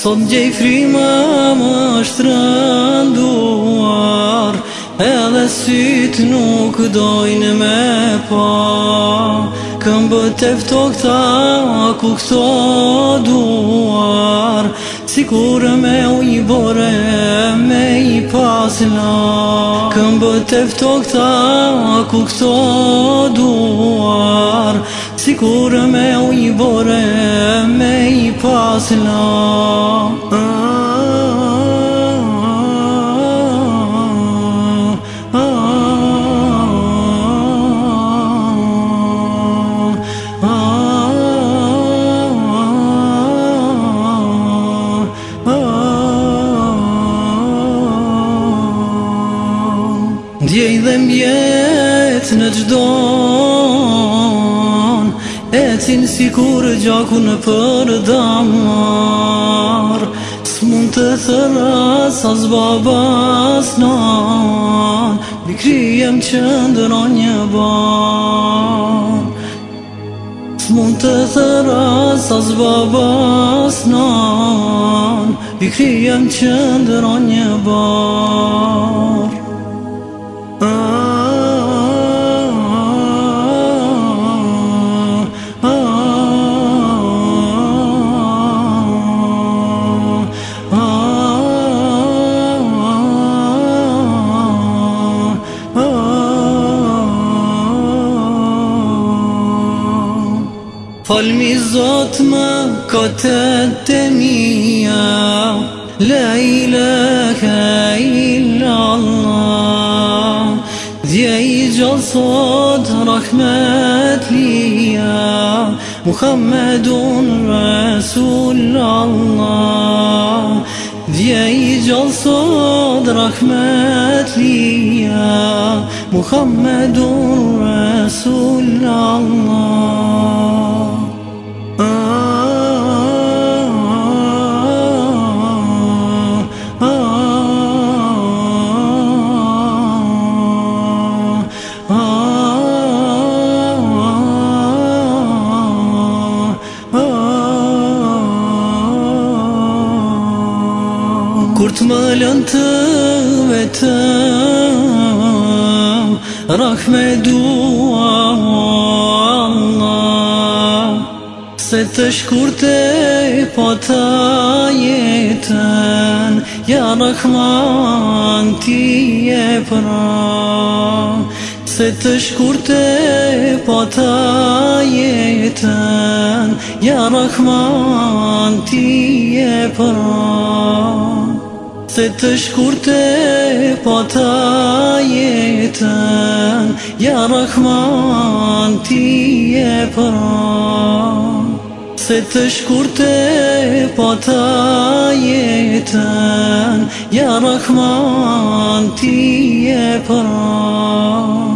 Sot gjej frima më është Edhe sytë nuk dojnë me pa Këm bët efto këta ku këto duar Si kur me ujë bore me i pasla Këm bët efto këta ku këto duar si kur me u i me i pasla Ndjej dhe mjet në gjdo dhe mjet në gjdo qenë si kur gjaku në për damar Së mund të thëras as babas nan Në kryem që ndëro një ban Së të thëras as babas nan Në kryem që ndëro një ban قلمي الزوت ما كنت الدنيا لا إله إلا الله دي ديي جلصد رحمت ليا محمد رسول الله دي ديي جلصد رحمت ليا محمد رسول الله kur të më lënë të vetëm Rëkh dua Allah Se të shkur po të jetën Ja rëkh ti e pra Se të shkur po të jetën Ja rëkh ti e pra Se të shkurte po ta jetën Ja Rahman ti e pra Se të shkurte po ta jetën Ja Rahman ti e pra